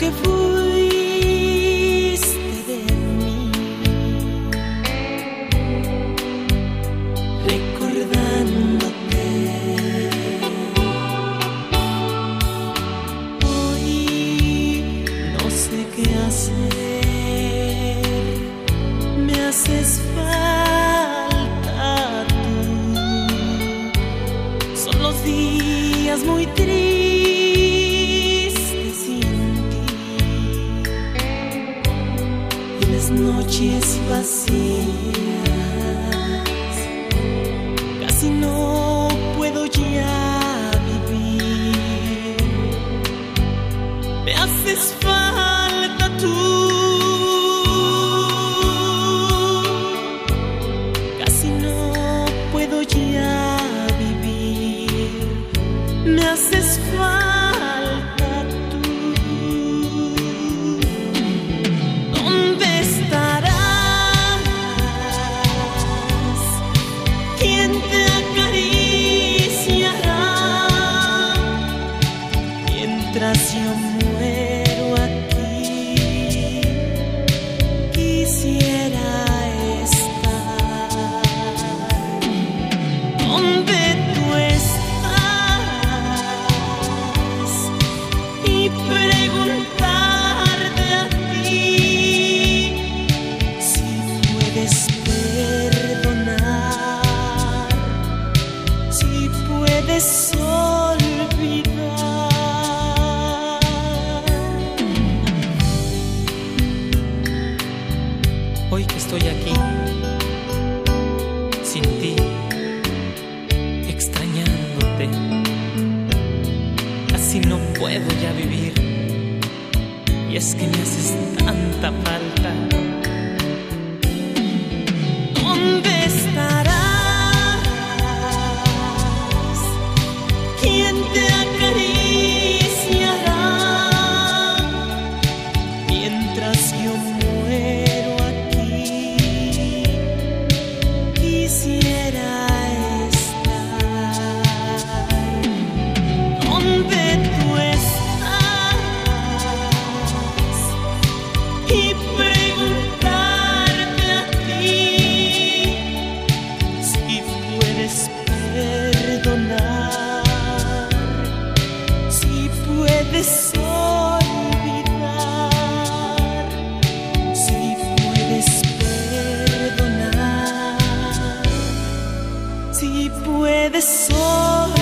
que vous sente esse vazio. tracio hoy que estoy aquí, sin ti, extrañándote. Así no puedo ya vivir, y es que me haces tanta falta. puedes perdonar, si puedes olvidar, si puedes perdonar, si puedes olvidar.